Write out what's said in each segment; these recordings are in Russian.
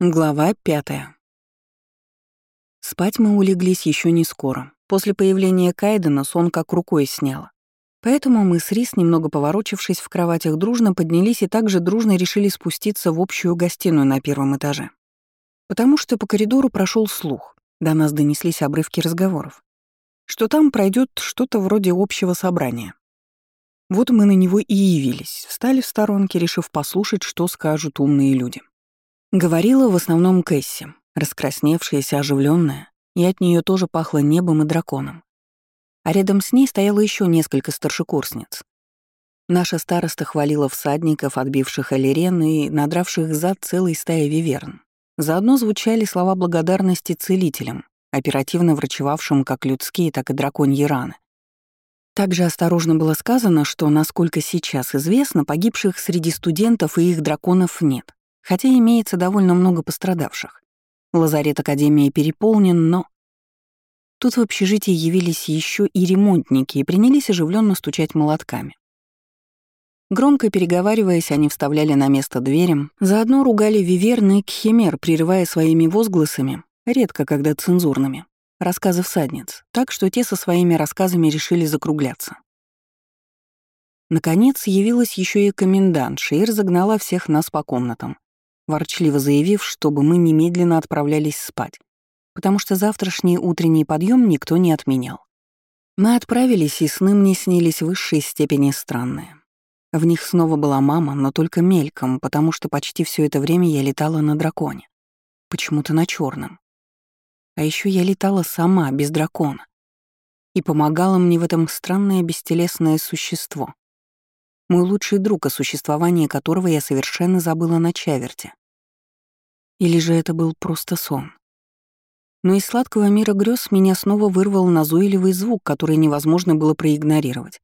Глава пятая. Спать мы улеглись еще не скоро. После появления Кайдена сон как рукой сняло. Поэтому мы с Рис, немного поворочившись в кроватях, дружно поднялись и также дружно решили спуститься в общую гостиную на первом этаже. Потому что по коридору прошел слух, до нас донеслись обрывки разговоров, что там пройдет что-то вроде общего собрания. Вот мы на него и явились, встали в сторонке, решив послушать, что скажут умные люди. Говорила в основном Кэсси, раскрасневшаяся, оживленная, и от нее тоже пахло небом и драконом. А рядом с ней стояло еще несколько старшекурсниц. Наша староста хвалила всадников, отбивших Алирен и надравших зад целой стаи виверн. Заодно звучали слова благодарности целителям, оперативно врачевавшим как людские, так и драконьи раны. Также осторожно было сказано, что, насколько сейчас известно, погибших среди студентов и их драконов нет хотя имеется довольно много пострадавших. Лазарет Академии переполнен, но... Тут в общежитии явились еще и ремонтники и принялись оживленно стучать молотками. Громко переговариваясь, они вставляли на место дверям, заодно ругали Виверны и Кхимер, прерывая своими возгласами, редко когда цензурными, рассказы всадниц, так что те со своими рассказами решили закругляться. Наконец явилась еще и комендантша и разогнала всех нас по комнатам, ворчливо заявив, чтобы мы немедленно отправлялись спать, потому что завтрашний утренний подъем никто не отменял. Мы отправились, и сны мне снились в высшей степени странные. В них снова была мама, но только мельком, потому что почти все это время я летала на драконе. Почему-то на черном. А еще я летала сама, без дракона. И помогало мне в этом странное бестелесное существо, мой лучший друг, о существовании которого я совершенно забыла на чаверте. Или же это был просто сон? Но из сладкого мира грез меня снова вырвал назойливый звук, который невозможно было проигнорировать.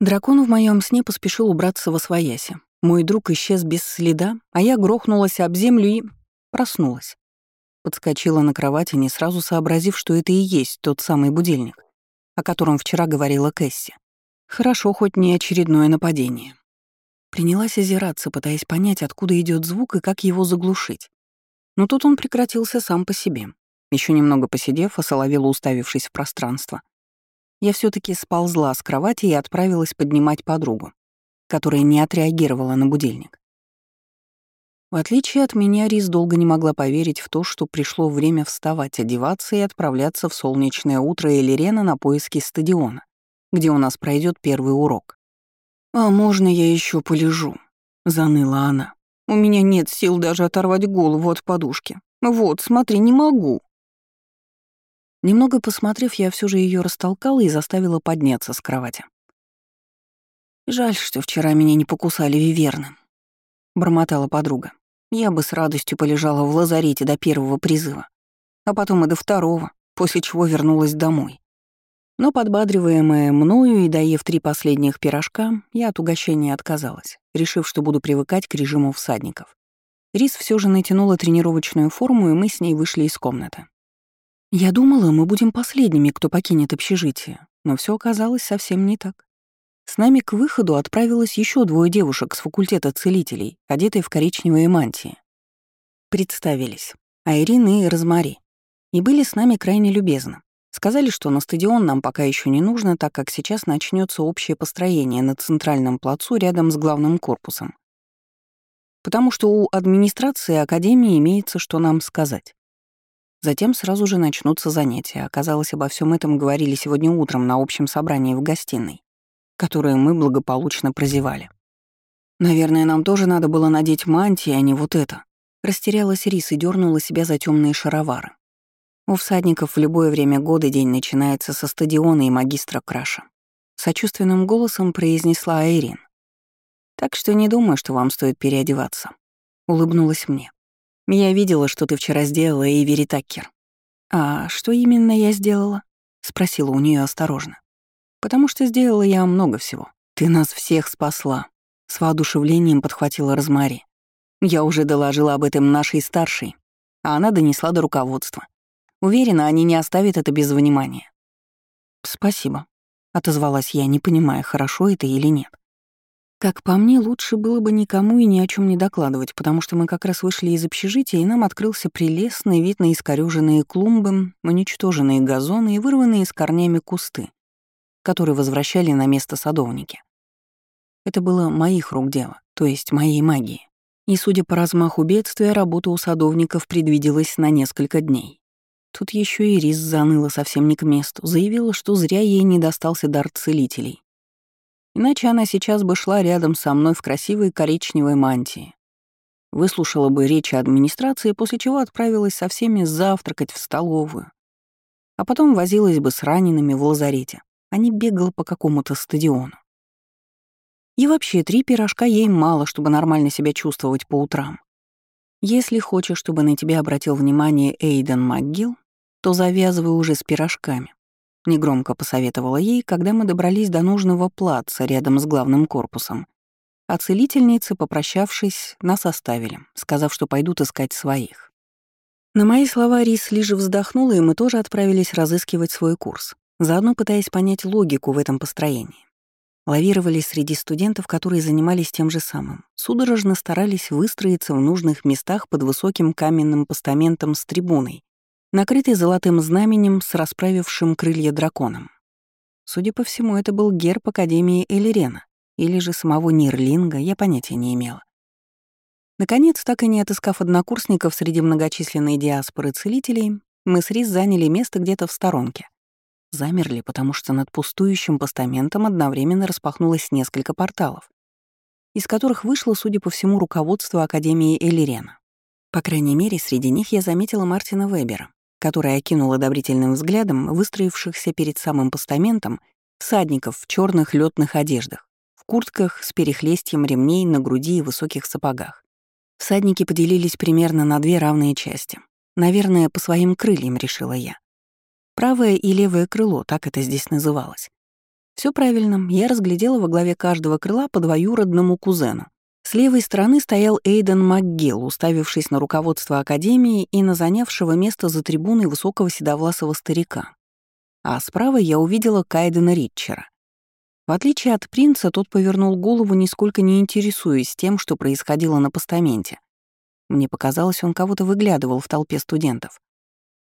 Дракон в моем сне поспешил убраться во свояси. Мой друг исчез без следа, а я грохнулась об землю и... проснулась. Подскочила на кровати, не сразу сообразив, что это и есть тот самый будильник, о котором вчера говорила Кэсси. Хорошо, хоть не очередное нападение. Принялась озираться, пытаясь понять, откуда идет звук и как его заглушить. Но тут он прекратился сам по себе. Еще немного посидев, осоловела, уставившись в пространство. Я все таки сползла с кровати и отправилась поднимать подругу, которая не отреагировала на будильник. В отличие от меня, Рис долго не могла поверить в то, что пришло время вставать, одеваться и отправляться в солнечное утро Элирена на поиски стадиона где у нас пройдет первый урок. «А можно я еще полежу?» — заныла она. «У меня нет сил даже оторвать голову от подушки. Вот, смотри, не могу». Немного посмотрев, я все же ее растолкала и заставила подняться с кровати. «Жаль, что вчера меня не покусали виверны», — бормотала подруга. «Я бы с радостью полежала в лазарете до первого призыва, а потом и до второго, после чего вернулась домой. Но подбадриваемая мною и доев три последних пирожка, я от угощения отказалась, решив, что буду привыкать к режиму всадников. Рис все же натянула тренировочную форму, и мы с ней вышли из комнаты. Я думала, мы будем последними, кто покинет общежитие, но все оказалось совсем не так. С нами к выходу отправилось еще двое девушек с факультета целителей, одетые в коричневые мантии. Представились. Айрин и Розмари. И были с нами крайне любезны. Сказали, что на стадион нам пока еще не нужно, так как сейчас начнется общее построение на центральном плацу рядом с главным корпусом. Потому что у администрации Академии имеется что нам сказать. Затем сразу же начнутся занятия. Оказалось, обо всем этом говорили сегодня утром на общем собрании в гостиной, которое мы благополучно прозевали. Наверное, нам тоже надо было надеть мантии, а не вот это. Растерялась Рис и дернула себя за темные шаровары. У всадников в любое время года день начинается со стадиона и магистра Краша. Сочувственным голосом произнесла Айрин. «Так что не думаю, что вам стоит переодеваться», — улыбнулась мне. «Я видела, что ты вчера сделала, Эйвери Таккер». «А что именно я сделала?» — спросила у нее осторожно. «Потому что сделала я много всего. Ты нас всех спасла», — с воодушевлением подхватила Розмари. «Я уже доложила об этом нашей старшей, а она донесла до руководства. Уверена, они не оставят это без внимания. «Спасибо», — отозвалась я, не понимая, хорошо это или нет. Как по мне, лучше было бы никому и ни о чем не докладывать, потому что мы как раз вышли из общежития, и нам открылся прелестный вид на искорёженные клумбы, уничтоженные газоны и вырванные с корнями кусты, которые возвращали на место садовники. Это было моих рук дело, то есть моей магии. И, судя по размаху бедствия, работа у садовников предвиделась на несколько дней. Тут еще и Рис заныла совсем не к месту, заявила, что зря ей не достался дар целителей. Иначе она сейчас бы шла рядом со мной в красивой коричневой мантии. Выслушала бы речи администрации, после чего отправилась со всеми завтракать в столовую. А потом возилась бы с ранеными в лазарете, а не бегала по какому-то стадиону. И вообще, три пирожка ей мало, чтобы нормально себя чувствовать по утрам. Если хочешь, чтобы на тебя обратил внимание Эйден МакГилл, то завязывай уже с пирожками. Негромко посоветовала ей, когда мы добрались до нужного плаца рядом с главным корпусом. А целительницы, попрощавшись, нас оставили, сказав, что пойдут искать своих. На мои слова Рис лишь вздохнула, и мы тоже отправились разыскивать свой курс, заодно пытаясь понять логику в этом построении. Лавировали среди студентов, которые занимались тем же самым. Судорожно старались выстроиться в нужных местах под высоким каменным постаментом с трибуной, накрытый золотым знаменем с расправившим крылья драконом. Судя по всему, это был герб Академии Элирена, или же самого Нирлинга, я понятия не имела. Наконец, так и не отыскав однокурсников среди многочисленной диаспоры целителей, мы с Рис заняли место где-то в сторонке. Замерли, потому что над пустующим постаментом одновременно распахнулось несколько порталов, из которых вышло, судя по всему, руководство Академии Элирена. По крайней мере, среди них я заметила Мартина Вебера, который окинул одобрительным взглядом выстроившихся перед самым постаментом всадников в черных летных одеждах, в куртках с перехлестьем ремней на груди и высоких сапогах. Всадники поделились примерно на две равные части. Наверное, по своим крыльям, решила я. Правое и левое крыло, так это здесь называлось. Все правильно, я разглядела во главе каждого крыла по двоюродному кузену, с левой стороны стоял Эйден МакГилл, уставившись на руководство Академии и на занявшего место за трибуной высокого седовласого старика. А справа я увидела Кайдена Ритчера. В отличие от принца, тот повернул голову, нисколько не интересуясь тем, что происходило на постаменте. Мне показалось, он кого-то выглядывал в толпе студентов.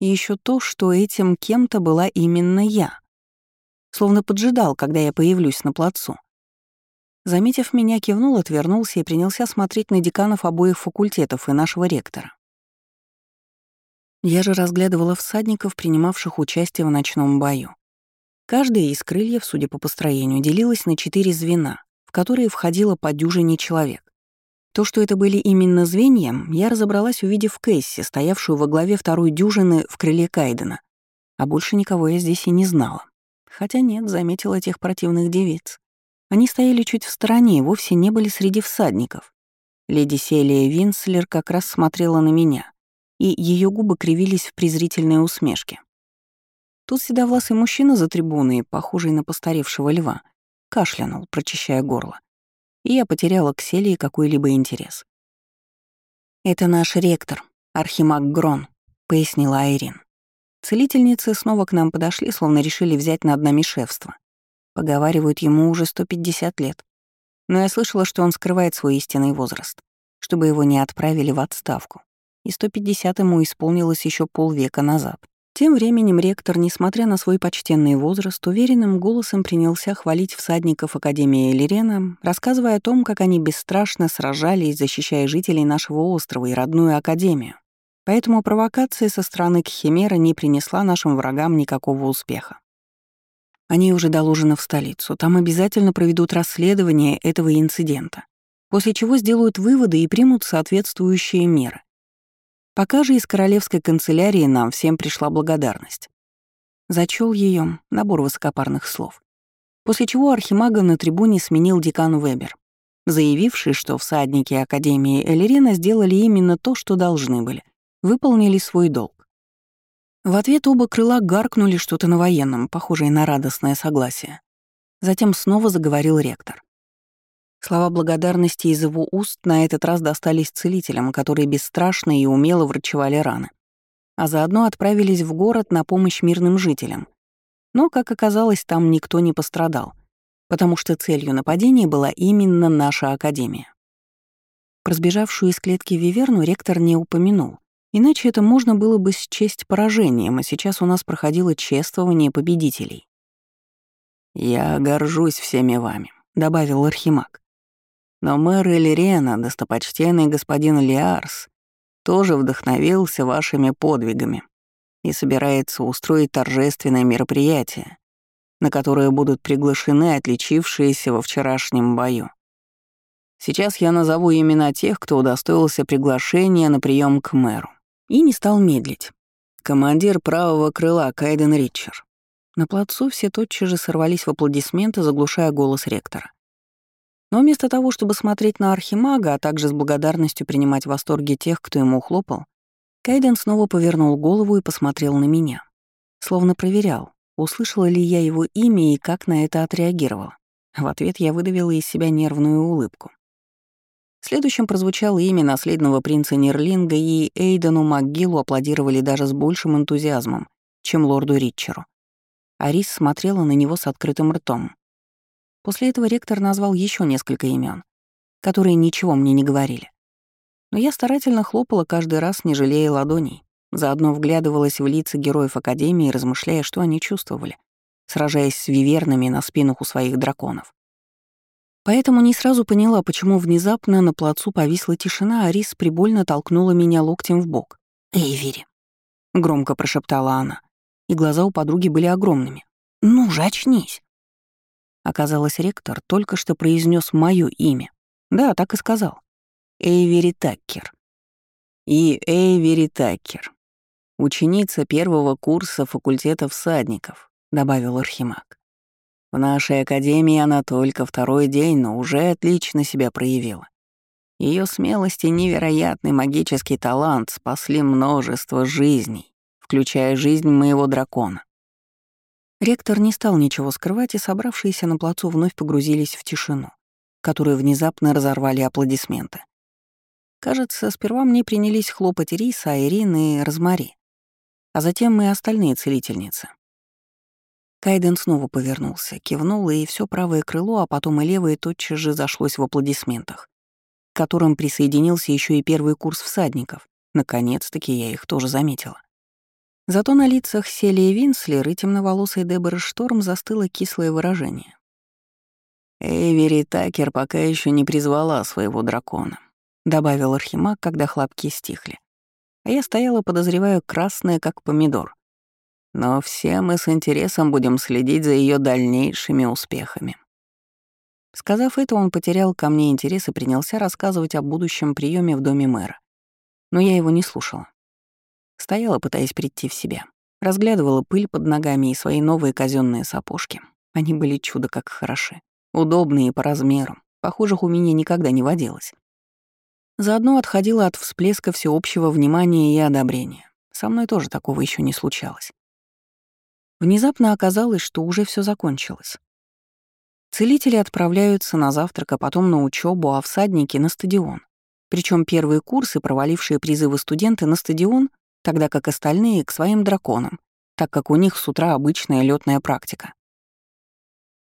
И еще то, что этим кем-то была именно я. Словно поджидал, когда я появлюсь на плацу. Заметив меня, кивнул, отвернулся и принялся смотреть на деканов обоих факультетов и нашего ректора. Я же разглядывала всадников, принимавших участие в ночном бою. Каждое из крыльев, судя по построению, делилось на четыре звена, в которые входило по дюжине человек. То, что это были именно звенья, я разобралась, увидев Кэсси, стоявшую во главе второй дюжины в крыле Кайдена. А больше никого я здесь и не знала. Хотя нет, заметила тех противных девиц. Они стояли чуть в стороне и вовсе не были среди всадников. Леди Селия Винслер как раз смотрела на меня, и ее губы кривились в презрительной усмешке. Тут седовласый мужчина за трибуной, похожий на постаревшего льва, кашлянул, прочищая горло. И я потеряла к Селии какой-либо интерес. «Это наш ректор, Архимаг Грон», — пояснила Айрин. Целительницы снова к нам подошли, словно решили взять над нами шефство. Поговаривают, ему уже 150 лет. Но я слышала, что он скрывает свой истинный возраст, чтобы его не отправили в отставку. И 150 ему исполнилось еще полвека назад. Тем временем ректор, несмотря на свой почтенный возраст, уверенным голосом принялся хвалить всадников Академии Элирена, рассказывая о том, как они бесстрашно сражались, защищая жителей нашего острова и родную Академию. Поэтому провокация со стороны Кхимера не принесла нашим врагам никакого успеха. Они уже доложены в столицу. Там обязательно проведут расследование этого инцидента, после чего сделают выводы и примут соответствующие меры. Пока же из королевской канцелярии нам всем пришла благодарность. Зачел ее набор высокопарных слов. После чего архимага на трибуне сменил декан Вебер, заявивший, что всадники Академии Элерена сделали именно то, что должны были, выполнили свой долг. В ответ оба крыла гаркнули что-то на военном, похожее на радостное согласие. Затем снова заговорил ректор. Слова благодарности из его уст на этот раз достались целителям, которые бесстрашно и умело врачевали раны, а заодно отправились в город на помощь мирным жителям. Но, как оказалось, там никто не пострадал. потому что целью нападения была именно наша Академия. Про из клетки Виверну ректор не упомянул, иначе это можно было бы счесть поражением, а сейчас у нас проходило чествование победителей. «Я горжусь всеми вами», — добавил Архимаг. «Но мэр Элирена, достопочтенный господин Лиарс, тоже вдохновился вашими подвигами и собирается устроить торжественное мероприятие, на которое будут приглашены отличившиеся во вчерашнем бою. Сейчас я назову имена тех, кто удостоился приглашения на прием к мэру. И не стал медлить. Командир правого крыла Кайден Ричер. На плацу все тотчас же сорвались в аплодисменты, заглушая голос ректора. Но вместо того, чтобы смотреть на архимага, а также с благодарностью принимать восторги тех, кто ему хлопал, Кайден снова повернул голову и посмотрел на меня. Словно проверял, услышала ли я его имя и как на это отреагировала. В ответ я выдавила из себя нервную улыбку. Следующим прозвучало имя наследного принца Нерлинга, и Эйдену МакГиллу аплодировали даже с большим энтузиазмом, чем лорду Ритчеру. Арис смотрела на него с открытым ртом. После этого ректор назвал еще несколько имен, которые ничего мне не говорили. Но я старательно хлопала каждый раз, не жалея ладоней, заодно вглядывалась в лица героев Академии, размышляя, что они чувствовали, сражаясь с вивернами на спинах у своих драконов. Поэтому не сразу поняла, почему внезапно на плацу повисла тишина, а Рис прибольно толкнула меня локтем в бок. «Эйвери», — громко прошептала она, и глаза у подруги были огромными. «Ну же, очнись!» Оказалось, ректор только что произнес мое имя. Да, так и сказал. Эйвери Таккер. И Эйвери Таккер. Ученица первого курса факультета всадников, добавил Архимаг. В нашей академии она только второй день, но уже отлично себя проявила. Ее смелость и невероятный магический талант спасли множество жизней, включая жизнь моего дракона. Ректор не стал ничего скрывать, и собравшиеся на плацу вновь погрузились в тишину, которую внезапно разорвали аплодисменты. Кажется, сперва мне принялись хлопать Риса, Айрин и Розмари, а затем мы остальные целительницы. Кайден снова повернулся, кивнул, и все правое крыло, а потом и левое тотчас же зашлось в аплодисментах, к которым присоединился еще и первый курс всадников. Наконец-таки я их тоже заметила. Зато на лицах Селии Винслер и темноволосой Деборы Шторм застыло кислое выражение. «Эйвери Такер пока еще не призвала своего дракона», — добавил Архимаг, когда хлопки стихли. А я стояла, подозреваю, красная, как помидор. Но все мы с интересом будем следить за ее дальнейшими успехами. Сказав это, он потерял ко мне интерес и принялся рассказывать о будущем приеме в доме мэра. Но я его не слушала. Стояла, пытаясь прийти в себя. Разглядывала пыль под ногами и свои новые казенные сапожки. Они были чудо как хороши. Удобные по размеру. Похожих у меня никогда не водилось. Заодно отходила от всплеска всеобщего внимания и одобрения. Со мной тоже такого еще не случалось. Внезапно оказалось, что уже все закончилось. Целители отправляются на завтрак, а потом на учебу, а всадники — на стадион. Причем первые курсы, провалившие призывы студенты на стадион, тогда как остальные — к своим драконам, так как у них с утра обычная летная практика.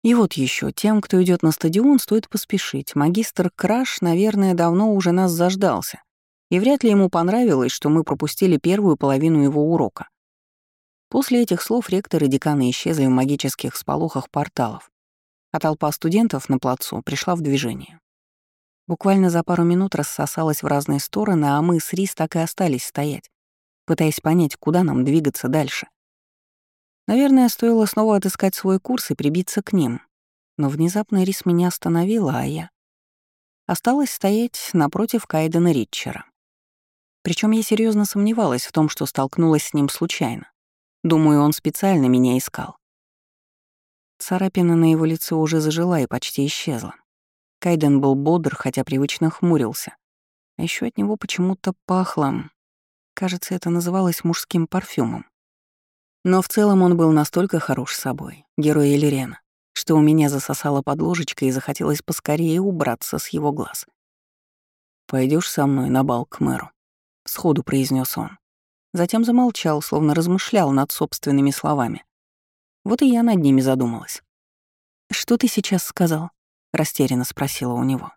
И вот еще тем, кто идет на стадион, стоит поспешить. Магистр Краш, наверное, давно уже нас заждался, и вряд ли ему понравилось, что мы пропустили первую половину его урока. После этих слов ректор и деканы исчезли в магических сполохах порталов, а толпа студентов на плацу пришла в движение. Буквально за пару минут рассосалась в разные стороны, а мы с Рис так и остались стоять, пытаясь понять, куда нам двигаться дальше. Наверное, стоило снова отыскать свой курс и прибиться к ним. Но внезапно Рис меня остановила, а я... Осталось стоять напротив Кайдена Ритчера. Причем я серьезно сомневалась в том, что столкнулась с ним случайно. Думаю, он специально меня искал. Царапина на его лице уже зажила и почти исчезла. Кайден был бодр, хотя привычно хмурился. А еще от него почему-то пахло Кажется, это называлось мужским парфюмом. Но в целом он был настолько хорош собой, герой Элирена, что у меня засосало под ложечкой и захотелось поскорее убраться с его глаз. Пойдешь со мной на бал к мэру?» — сходу произнес он. Затем замолчал, словно размышлял над собственными словами. Вот и я над ними задумалась. «Что ты сейчас сказал?» — растерянно спросила у него.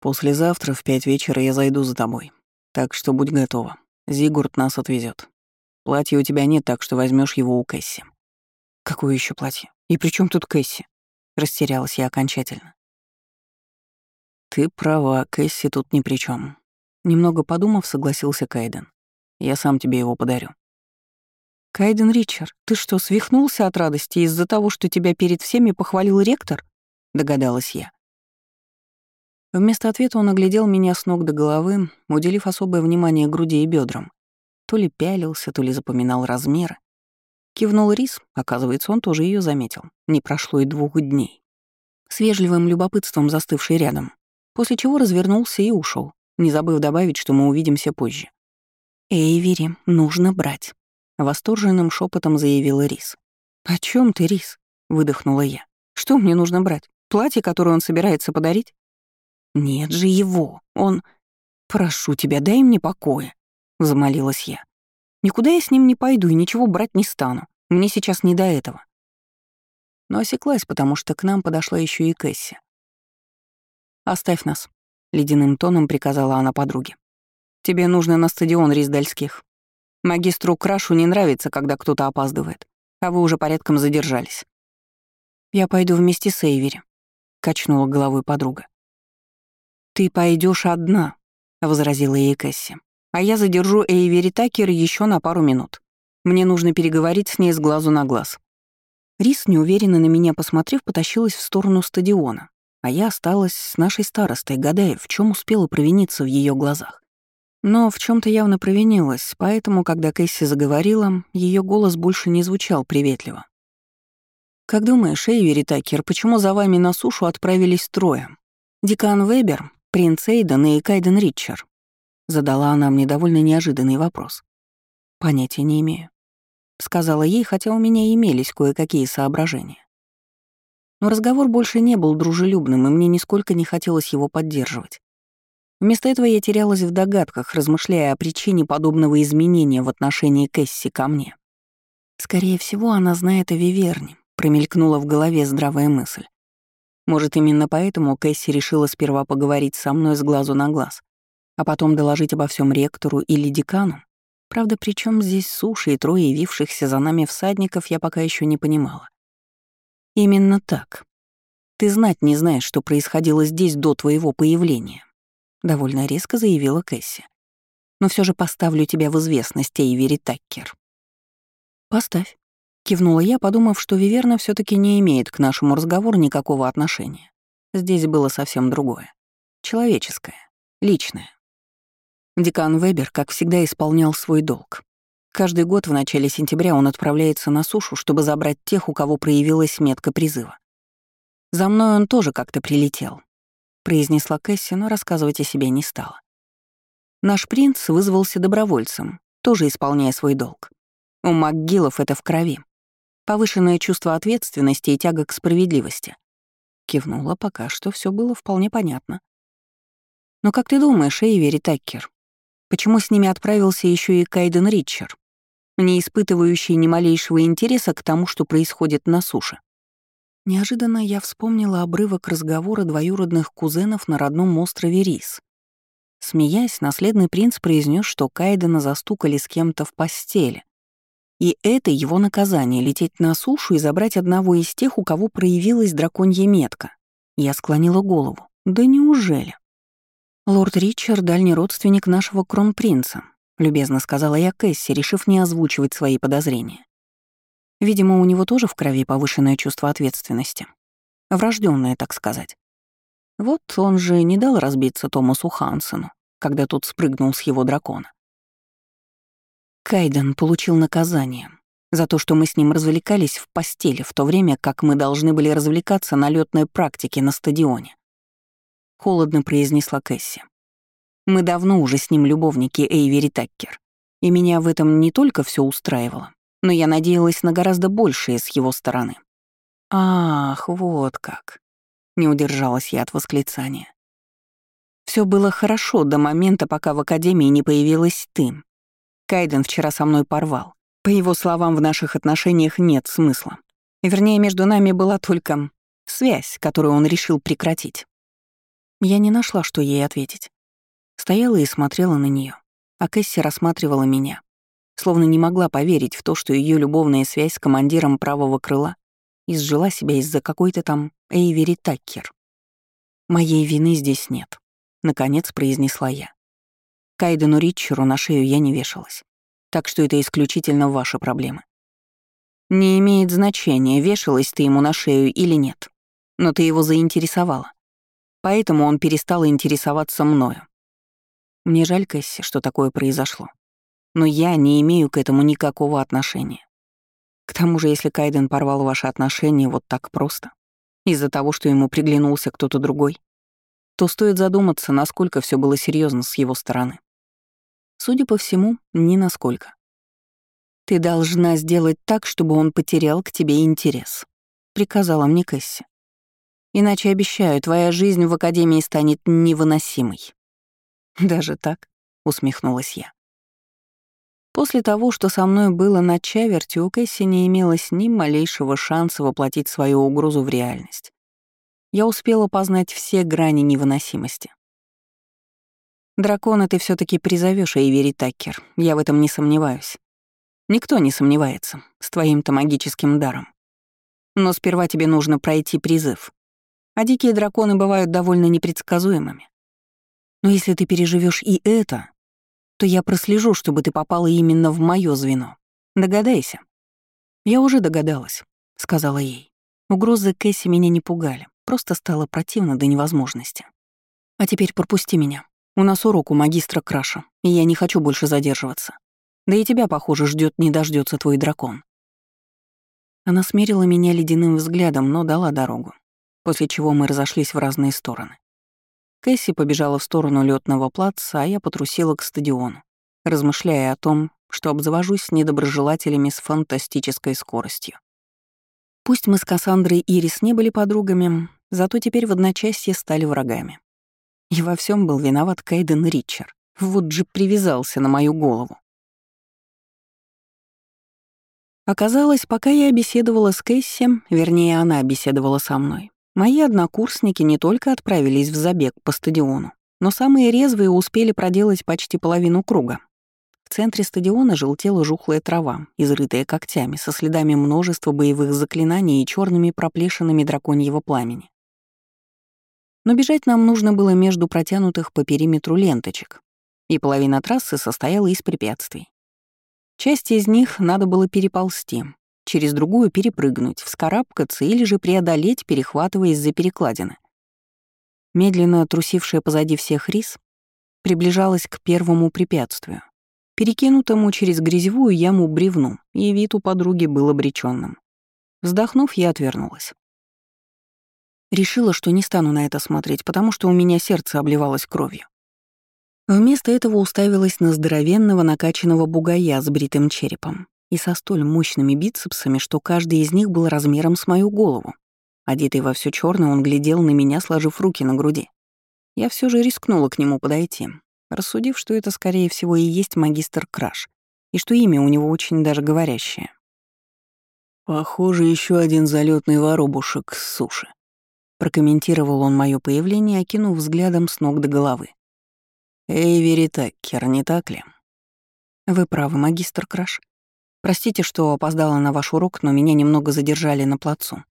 «Послезавтра в пять вечера я зайду за тобой, так что будь готова. Зигурд нас отвезет. Платья у тебя нет, так что возьмешь его у Кэсси». «Какое еще платье? И при чем тут Кэсси?» Растерялась я окончательно. «Ты права, Кэсси тут ни при чем. Немного подумав, согласился Кайден. «Я сам тебе его подарю». «Кайден Ричард, ты что, свихнулся от радости из-за того, что тебя перед всеми похвалил ректор?» — догадалась я. Вместо ответа он оглядел меня с ног до головы, уделив особое внимание груди и бедрам. То ли пялился, то ли запоминал размеры. Кивнул Рис, оказывается, он тоже ее заметил. Не прошло и двух дней. С вежливым любопытством застывший рядом. После чего развернулся и ушел, не забыв добавить, что мы увидимся позже. «Эйвери, нужно брать», — восторженным шепотом заявила Рис. «О чем ты, Рис?» — выдохнула я. «Что мне нужно брать? Платье, которое он собирается подарить?» «Нет же его, он...» «Прошу тебя, дай мне покоя», — взмолилась я. «Никуда я с ним не пойду и ничего брать не стану. Мне сейчас не до этого». Но осеклась, потому что к нам подошла еще и Кэсси. «Оставь нас», — ледяным тоном приказала она подруге. «Тебе нужно на стадион Риздальских. Магистру Крашу не нравится, когда кто-то опаздывает, а вы уже порядком задержались». «Я пойду вместе с Эйвери», — качнула головой подруга. «Ты пойдешь одна», — возразила ей Кэсси. «А я задержу Эйвери Такер еще на пару минут. Мне нужно переговорить с ней с глазу на глаз». Рис, неуверенно на меня посмотрев, потащилась в сторону стадиона, а я осталась с нашей старостой, гадая, в чем успела провиниться в ее глазах. Но в чем то явно провинилась, поэтому, когда Кэсси заговорила, ее голос больше не звучал приветливо. «Как думаешь, Эйвери Такер, почему за вами на сушу отправились трое? Декан Вебер, принц Эйден и Кайден Ричер?» Задала она мне довольно неожиданный вопрос. «Понятия не имею», — сказала ей, хотя у меня имелись кое-какие соображения. Но разговор больше не был дружелюбным, и мне нисколько не хотелось его поддерживать. Вместо этого я терялась в догадках, размышляя о причине подобного изменения в отношении Кэсси ко мне. Скорее всего, она знает о Виверне, промелькнула в голове здравая мысль. Может, именно поэтому Кэсси решила сперва поговорить со мной с глазу на глаз, а потом доложить обо всем ректору или декану? Правда, при чем здесь суши и трое явившихся за нами всадников, я пока еще не понимала. Именно так. Ты знать не знаешь, что происходило здесь до твоего появления. Довольно резко заявила Кэсси. Но все же поставлю тебя в известность, Эйвери Таккер. Поставь. Кивнула я, подумав, что Виверна все таки не имеет к нашему разговору никакого отношения. Здесь было совсем другое. Человеческое, личное. Декан Вебер, как всегда, исполнял свой долг. Каждый год в начале сентября он отправляется на сушу, чтобы забрать тех, у кого проявилась метка призыва. За мной он тоже как-то прилетел, произнесла Кэсси, но рассказывать о себе не стала. Наш принц вызвался добровольцем, тоже исполняя свой долг. У МакГиллов это в крови. Повышенное чувство ответственности и тяга к справедливости. Кивнула пока что, все было вполне понятно. Но как ты думаешь, Эйвери Таккер, почему с ними отправился еще и Кайден Ричер? не испытывающий ни малейшего интереса к тому, что происходит на суше. Неожиданно я вспомнила обрывок разговора двоюродных кузенов на родном острове Рис. Смеясь, наследный принц произнес, что Кайдена застукали с кем-то в постели. И это его наказание — лететь на сушу и забрать одного из тех, у кого проявилась драконья метка. Я склонила голову. Да неужели? Лорд Ричард — дальний родственник нашего кронпринца, — любезно сказала я Кэсси, решив не озвучивать свои подозрения. Видимо, у него тоже в крови повышенное чувство ответственности. Врожденное, так сказать. Вот он же не дал разбиться Томасу Хансену, когда тот спрыгнул с его дракона. Кайден получил наказание за то, что мы с ним развлекались в постели, в то время как мы должны были развлекаться на летной практике на стадионе. Холодно произнесла Кэсси. Мы давно уже с ним любовники Эйвери Таккер. И меня в этом не только все устраивало, но я надеялась на гораздо большее с его стороны. «Ах, вот как!» — не удержалась я от восклицания. Все было хорошо до момента, пока в Академии не появилась ты. Кайден вчера со мной порвал. По его словам, в наших отношениях нет смысла. Вернее, между нами была только Связь, которую он решил прекратить. Я не нашла, что ей ответить. Стояла и смотрела на нее, а Кэсси рассматривала меня, словно не могла поверить в то, что ее любовная связь с командиром правого крыла изжила себя из-за какой-то там Эйвери Таккер. «Моей вины здесь нет», — наконец произнесла я. Кайдену Ритчеру на шею я не вешалась, так что это исключительно ваши проблемы. Не имеет значения, вешалась ты ему на шею или нет, но ты его заинтересовала. Поэтому он перестал интересоваться мною. Мне жаль, Кэсси, что такое произошло. Но я не имею к этому никакого отношения. К тому же, если Кайден порвал ваши отношения вот так просто, из-за того, что ему приглянулся кто-то другой, то стоит задуматься, насколько все было серьезно с его стороны. Судя по всему, ни насколько. «Ты должна сделать так, чтобы он потерял к тебе интерес», — приказала мне Кэсси. «Иначе, обещаю, твоя жизнь в Академии станет невыносимой». «Даже так?» — усмехнулась я. После того, что со мной было на чаверти, у Кэсси не имелось ни малейшего шанса воплотить свою угрозу в реальность. Я успела познать все грани невыносимости. Дракона ты все таки призовешь, Эйвери Таккер, я в этом не сомневаюсь. Никто не сомневается, с твоим-то магическим даром. Но сперва тебе нужно пройти призыв. А дикие драконы бывают довольно непредсказуемыми. Но если ты переживешь и это, то я прослежу, чтобы ты попала именно в моё звено. Догадайся». «Я уже догадалась», — сказала ей. Угрозы Кэсси меня не пугали, просто стало противно до невозможности. «А теперь пропусти меня. У нас урок у магистра Краша, и я не хочу больше задерживаться. Да и тебя, похоже, ждет не дождется твой дракон». Она смерила меня ледяным взглядом, но дала дорогу, после чего мы разошлись в разные стороны. Кэсси побежала в сторону летного плаца, а я потрусила к стадиону, размышляя о том, что обзавожусь недоброжелателями с фантастической скоростью. Пусть мы с Кассандрой и Ирис не были подругами, зато теперь в одночасье стали врагами. И во всем был виноват Кайден Ричер. Вот же привязался на мою голову. Оказалось, пока я беседовала с Кэсси, вернее, она беседовала со мной, Мои однокурсники не только отправились в забег по стадиону, но самые резвые успели проделать почти половину круга. В центре стадиона желтела жухлая трава, изрытая когтями, со следами множества боевых заклинаний и черными проплешинами драконьего пламени. Но бежать нам нужно было между протянутых по периметру ленточек, и половина трассы состояла из препятствий. Часть из них надо было переползти, через другую перепрыгнуть, вскарабкаться или же преодолеть, перехватываясь за перекладины. Медленно трусившая позади всех рис приближалась к первому препятствию, перекинутому через грязевую яму бревну, и вид у подруги был обреченным. Вздохнув, я отвернулась. Решила, что не стану на это смотреть, потому что у меня сердце обливалось кровью. Вместо этого уставилась на здоровенного накачанного бугая с бритым черепом и со столь мощными бицепсами, что каждый из них был размером с мою голову. Одетый во все черное, он глядел на меня, сложив руки на груди. Я все же рискнула к нему подойти, рассудив, что это, скорее всего, и есть магистр Краш, и что имя у него очень даже говорящее. «Похоже, еще один залетный воробушек с суши», — прокомментировал он мое появление, окинув взглядом с ног до головы. «Эй, Веритаккер, не так ли?» «Вы правы, магистр Краш», Простите, что опоздала на ваш урок, но меня немного задержали на плацу».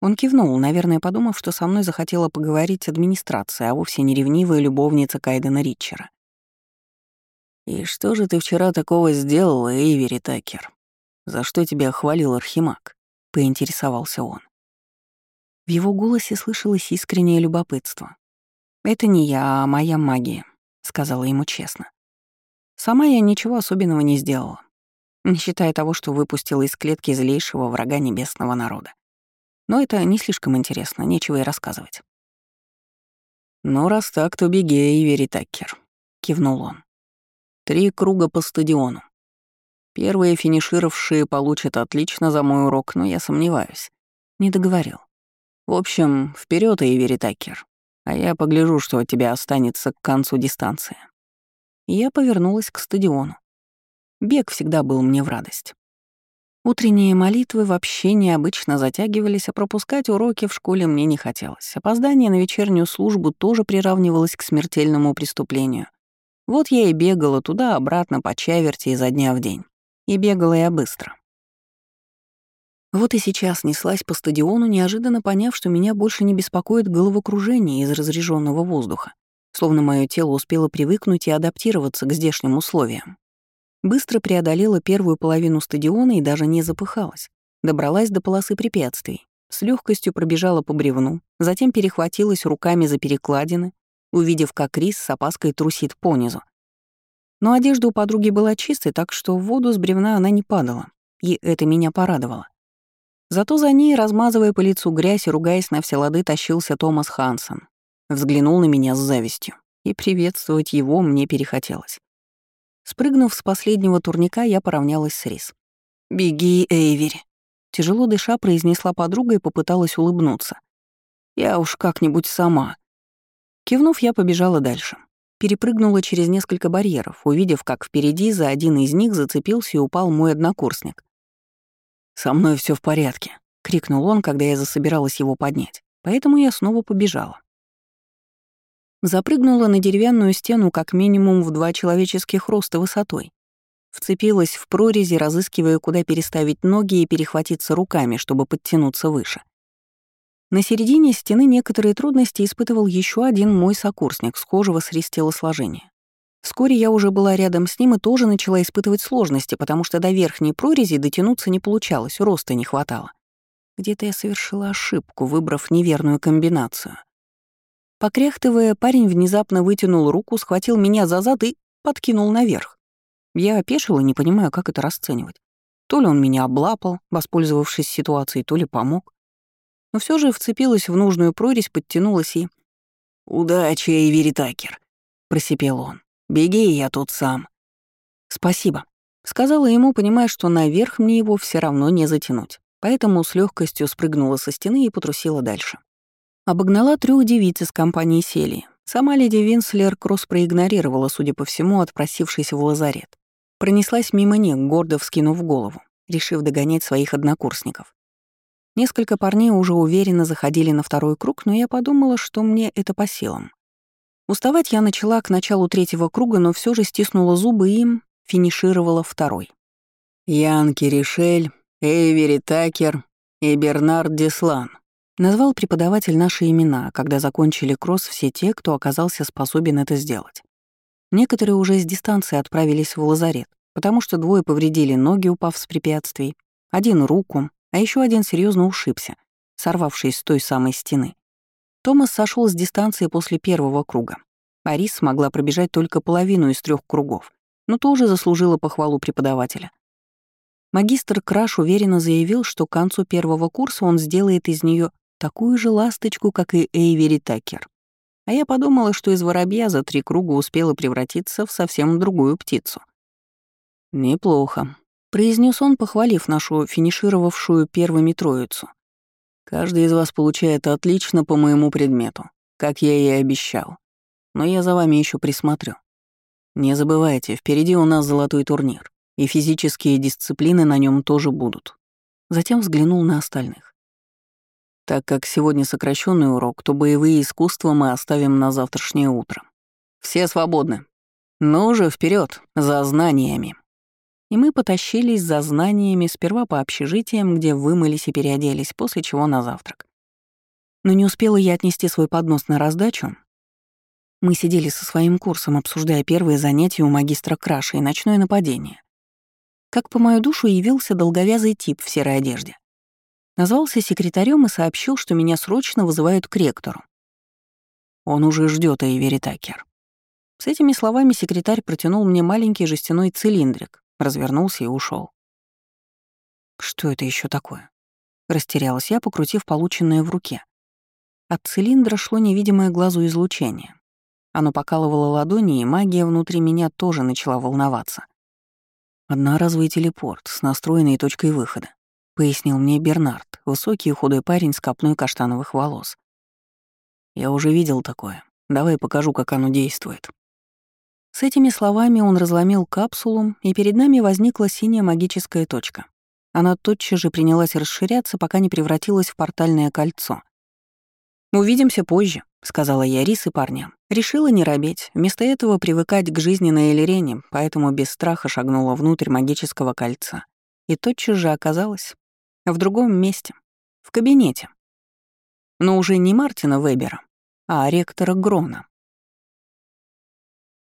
Он кивнул, наверное, подумав, что со мной захотела поговорить администрация, а вовсе не ревнивая любовница Кайдена Ричера. «И что же ты вчера такого сделала, Эйвери Такер? За что тебя хвалил Архимаг?» — поинтересовался он. В его голосе слышалось искреннее любопытство. «Это не я, а моя магия», — сказала ему честно. «Сама я ничего особенного не сделала не считая того, что выпустила из клетки злейшего врага небесного народа. Но это не слишком интересно, нечего и рассказывать. «Ну, раз так, то беги, Ивери Таккер», — кивнул он. «Три круга по стадиону. Первые финишировавшие получат отлично за мой урок, но я сомневаюсь. Не договорил. В общем, вперед, Ивери Таккер, а я погляжу, что от тебя останется к концу дистанции». Я повернулась к стадиону. Бег всегда был мне в радость. Утренние молитвы вообще необычно затягивались, а пропускать уроки в школе мне не хотелось. Опоздание на вечернюю службу тоже приравнивалось к смертельному преступлению. Вот я и бегала туда-обратно по чаверти изо дня в день. И бегала я быстро. Вот и сейчас неслась по стадиону, неожиданно поняв, что меня больше не беспокоит головокружение из разреженного воздуха, словно мое тело успело привыкнуть и адаптироваться к здешним условиям. Быстро преодолела первую половину стадиона и даже не запыхалась. Добралась до полосы препятствий, с легкостью пробежала по бревну, затем перехватилась руками за перекладины, увидев, как Рис с опаской трусит понизу. Но одежда у подруги была чистой, так что в воду с бревна она не падала, и это меня порадовало. Зато за ней, размазывая по лицу грязь и ругаясь на все лады, тащился Томас Хансон. Взглянул на меня с завистью, и приветствовать его мне перехотелось. Спрыгнув с последнего турника, я поравнялась с Рис. «Беги, Эйвери!» Тяжело дыша, произнесла подруга и попыталась улыбнуться. «Я уж как-нибудь сама». Кивнув, я побежала дальше. Перепрыгнула через несколько барьеров, увидев, как впереди за один из них зацепился и упал мой однокурсник. «Со мной все в порядке», — крикнул он, когда я засобиралась его поднять. Поэтому я снова побежала. Запрыгнула на деревянную стену как минимум в два человеческих роста высотой. Вцепилась в прорези, разыскивая, куда переставить ноги и перехватиться руками, чтобы подтянуться выше. На середине стены некоторые трудности испытывал еще один мой сокурсник, схожего с телосложения. Вскоре я уже была рядом с ним и тоже начала испытывать сложности, потому что до верхней прорези дотянуться не получалось, роста не хватало. Где-то я совершила ошибку, выбрав неверную комбинацию. Покряхтывая, парень внезапно вытянул руку, схватил меня за зад и подкинул наверх. Я опешила, не понимаю, как это расценивать. То ли он меня облапал, воспользовавшись ситуацией, то ли помог. Но все же вцепилась в нужную прорезь, подтянулась и... «Удачи, Эйвери Такер!» — просипел он. Беги, я тут сам». «Спасибо», — сказала ему, понимая, что наверх мне его все равно не затянуть, поэтому с легкостью спрыгнула со стены и потрусила дальше. Обогнала трех девиц из компании Селии. Сама леди Винслер Кросс проигнорировала, судя по всему, отпросившись в лазарет. Пронеслась мимо них, гордо вскинув голову, решив догонять своих однокурсников. Несколько парней уже уверенно заходили на второй круг, но я подумала, что мне это по силам. Уставать я начала к началу третьего круга, но все же стиснула зубы и им финишировала второй. «Янки Ришель, Эйвери Такер и Бернард Деслан», назвал преподаватель наши имена, когда закончили кросс все те, кто оказался способен это сделать. Некоторые уже с дистанции отправились в лазарет, потому что двое повредили ноги, упав с препятствий, один — руку, а еще один серьезно ушибся, сорвавшись с той самой стены. Томас сошел с дистанции после первого круга. Арис смогла пробежать только половину из трех кругов, но тоже заслужила похвалу преподавателя. Магистр Краш уверенно заявил, что к концу первого курса он сделает из нее такую же ласточку, как и Эйвери Такер. А я подумала, что из воробья за три круга успела превратиться в совсем другую птицу. «Неплохо», — произнес он, похвалив нашу финишировавшую первыми троицу. Каждый из вас получает отлично по моему предмету, как я и обещал. Но я за вами еще присмотрю. Не забывайте, впереди у нас золотой турнир, и физические дисциплины на нем тоже будут. Затем взглянул на остальных. Так как сегодня сокращенный урок, то боевые искусства мы оставим на завтрашнее утро. Все свободны. Ну же, вперед, за знаниями и мы потащились за знаниями сперва по общежитиям, где вымылись и переоделись, после чего на завтрак. Но не успела я отнести свой поднос на раздачу. Мы сидели со своим курсом, обсуждая первые занятия у магистра Краша и ночное нападение. Как по мою душу явился долговязый тип в серой одежде. Назвался секретарем и сообщил, что меня срочно вызывают к ректору. Он уже ждет Эйвери Такер. С этими словами секретарь протянул мне маленький жестяной цилиндрик, развернулся и ушел. Что это еще такое? Растерялась я, покрутив полученное в руке. От цилиндра шло невидимое глазу излучение. Оно покалывало ладони, и магия внутри меня тоже начала волноваться. «Одноразовый телепорт с настроенной точкой выхода», — пояснил мне Бернард, высокий и худой парень с копной каштановых волос. «Я уже видел такое. Давай покажу, как оно действует». С этими словами он разломил капсулу, и перед нами возникла синяя магическая точка. Она тотчас же принялась расширяться, пока не превратилась в портальное кольцо. «Увидимся позже», — сказала я Рис и парням. Решила не робеть, вместо этого привыкать к жизни на Элерене, поэтому без страха шагнула внутрь магического кольца. И тотчас же оказалась в другом месте, в кабинете. Но уже не Мартина Вебера, а ректора Грона.